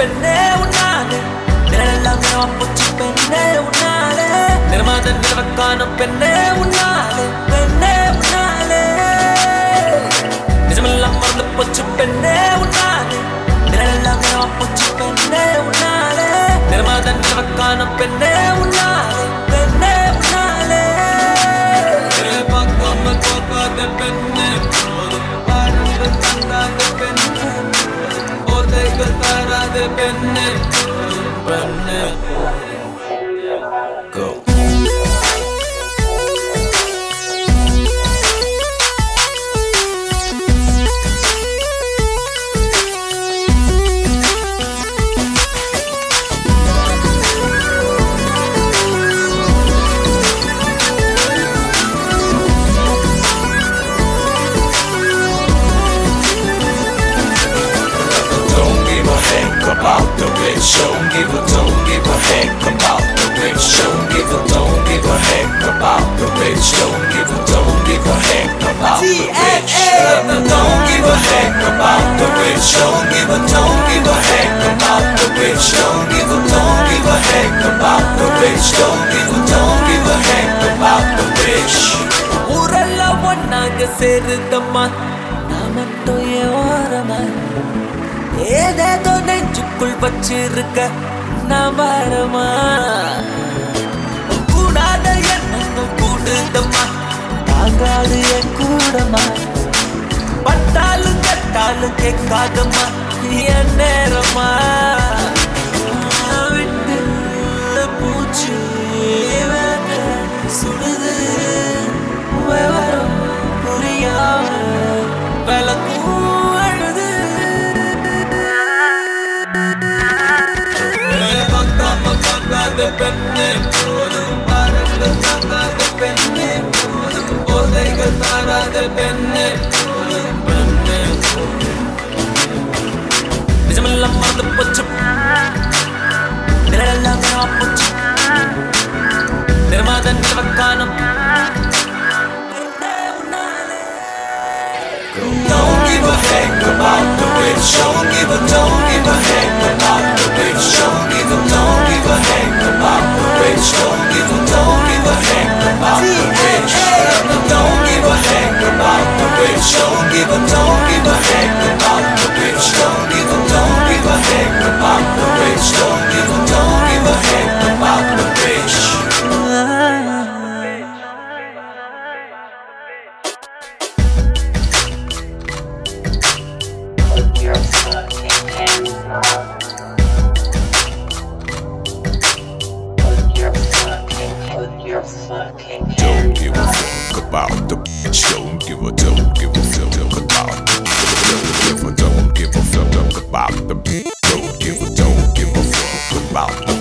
பெண்ணே உன்னாலே நிழலாம் பூச்சி பெண்ணே உன்னாலே நிர்மாத நிறவக்கான பெண்ணே உன்னாலே பெண்ணே உன்னாலே நிஜமெல்லாம் மறந்து போச்சு பெண்ணே உன்னாலே நிழலாம் பூச்சி பெண்ணே உன்னாலே நிர்மாத நிறவக்கான பெண்ணே உன்னாலே burn it, burn it. Don't give a don't give a heck about the rich. Don't give a don't give a heck about the rich. Don't give a don't give a heck about the rich. Don't give a heck about the rich. Don't give a don't give a heck about the rich. Don't give a don't give a heck about the rich. Don't give a don't give a heck about the rich. ஊரெல்லாம் ஒன்னாக சேருதம்மா நான் மட்டும் என் ஓரமா ஏதேதோ நெஞ்சுக்குள் வச்சிருக்க நான் வரமா? கூடாத எண்ணங்கள் கூடுதம்மா. தாங்காது என் கூடமா பட்டாலும் கட்டாலும் கேட்காதம்மா. என் நேரமா விட்டு பூச்சி பார்க்காத பெண்ணே போதும் பாருங்கள் தாங்காத பெண்ணே போதும் போதைகள் தாராத பெண்ணே போதும் பெண்ணே. நிஜமெல்லாம் மறந்து போச்சு. நிழலெல்லாம் போச்சு நிர்மாத Don't give a heck about the rich. Give don't give a heck about the rich. Don't give a don't give a heck about the rich. Don't give a don't give a heck about the rich. Don't give a fuck about the bitch. Don't give a don't give a route.